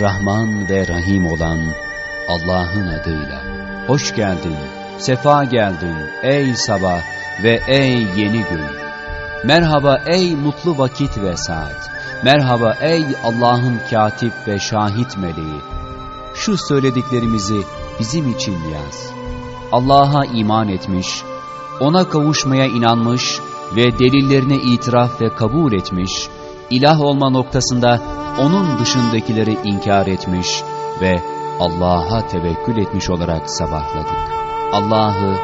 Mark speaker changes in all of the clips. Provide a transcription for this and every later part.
Speaker 1: Rahman ve Rahim olan Allah'ın adıyla. Hoş geldin, sefa geldin ey sabah ve ey yeni gün. Merhaba ey mutlu vakit ve saat. Merhaba ey Allah'ın katip ve şahit meleği. Şu söylediklerimizi bizim için yaz. Allah'a iman etmiş, ona kavuşmaya inanmış ve delillerine itiraf ve kabul etmiş, ilah olma noktasında onun dışındakileri inkar etmiş ve Allah'a tevekkül etmiş olarak sabahladık. Allah'ı,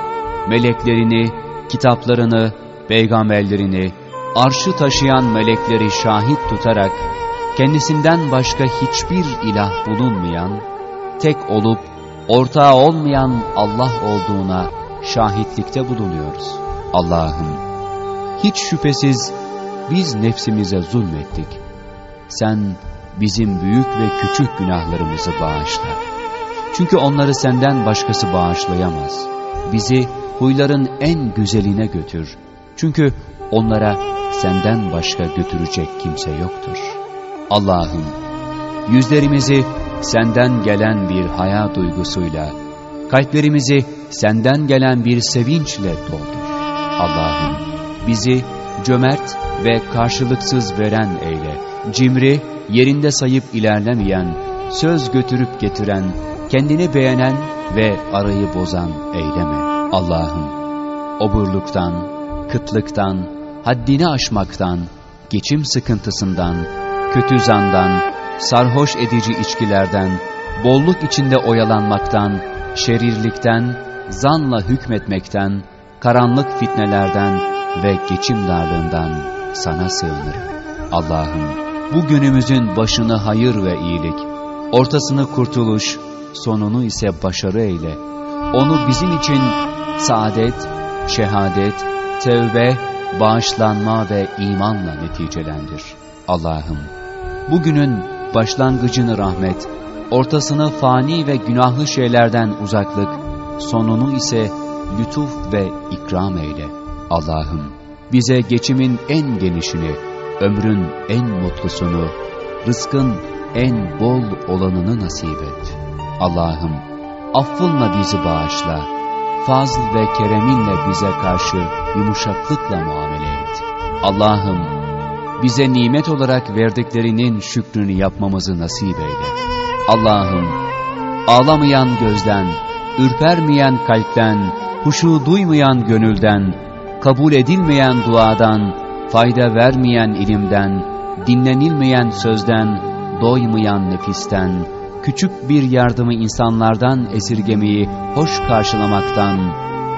Speaker 1: meleklerini, kitaplarını, peygamberlerini, arşı taşıyan melekleri şahit tutarak, kendisinden başka hiçbir ilah bulunmayan, tek olup ortağı olmayan Allah olduğuna şahitlikte bulunuyoruz. Allah'ım, hiç şüphesiz biz nefsimize zulmettik. Sen bizim büyük ve küçük günahlarımızı bağışla. Çünkü onları senden başkası bağışlayamaz. Bizi huyların en güzeline götür. Çünkü onlara senden başka götürecek kimse yoktur. Allah'ım, yüzlerimizi senden gelen bir haya duygusuyla, kalplerimizi senden gelen bir sevinçle doldur. Allah'ım, bizi cömert ve karşılıksız veren eyle, cimri, yerinde sayıp ilerlemeyen, söz götürüp getiren, kendini beğenen ve arayı bozan eyleme. Allah'ım, oburluktan, kıtlıktan, haddini aşmaktan, geçim sıkıntısından, kötü zandan, sarhoş edici içkilerden, bolluk içinde oyalanmaktan, şerirlikten, zanla hükmetmekten, karanlık fitnelerden ve geçim darlığından sana sığınırım. Allah'ım bu günümüzün başını hayır ve iyilik, ortasını kurtuluş, sonunu ise başarı eyle. Onu bizim için saadet, şehadet, tevbe, bağışlanma ve imanla neticelendir. Allah'ım bugünün başlangıcını rahmet, ortasını fani ve günahlı şeylerden uzaklık, sonunu ise lütuf ve ikram eyle. Allah'ım bize geçimin en genişini, ömrün en mutlusunu, rızkın en bol olanını nasip et. Allah'ım affınla bizi bağışla, fazl ve kereminle bize karşı yumuşaklıkla muamele et. Allah'ım bize nimet olarak verdiklerinin şükrünü yapmamızı nasip eyle. Allah'ım ağlamayan gözden, ürpermeyen kalpten, huşu duymayan gönülden, kabul edilmeyen duadan, fayda vermeyen ilimden, dinlenilmeyen sözden, doymayan nefisten, küçük bir yardımı insanlardan esirgemeyi hoş karşılamaktan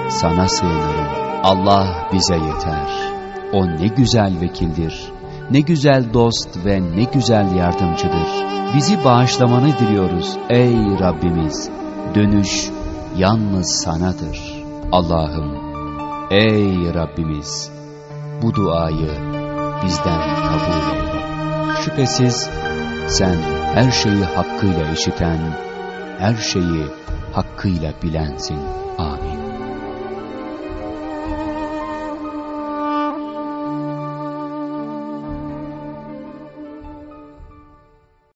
Speaker 1: sana sığınırım. Allah bize yeter. O ne güzel vekildir, ne güzel dost ve ne güzel yardımcıdır. Bizi bağışlamanı diliyoruz ey Rabbimiz. Dönüş yalnız sanadır. Allah'ım, ey Rabbimiz, bu duayı bizden kabul eyle. Şüphesiz sen her şeyi hakkıyla işiten, her şeyi hakkıyla bilensin. Amin.